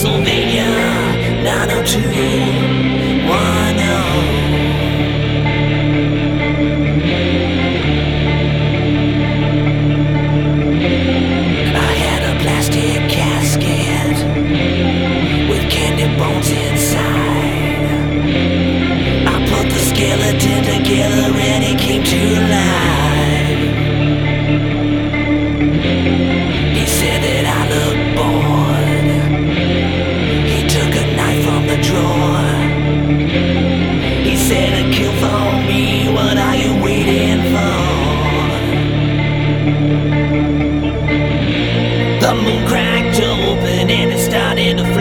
Transylvania 90210. bones inside. I put the skeleton together and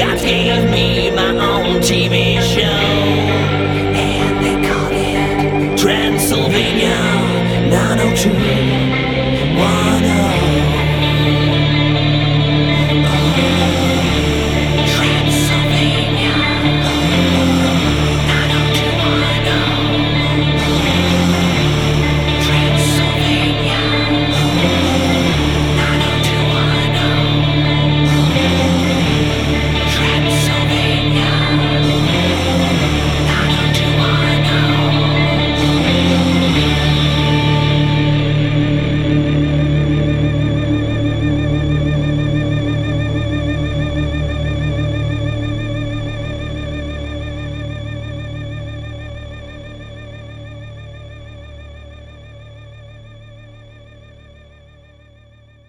God gave me my own TV show, and they called it Transylvania 902. One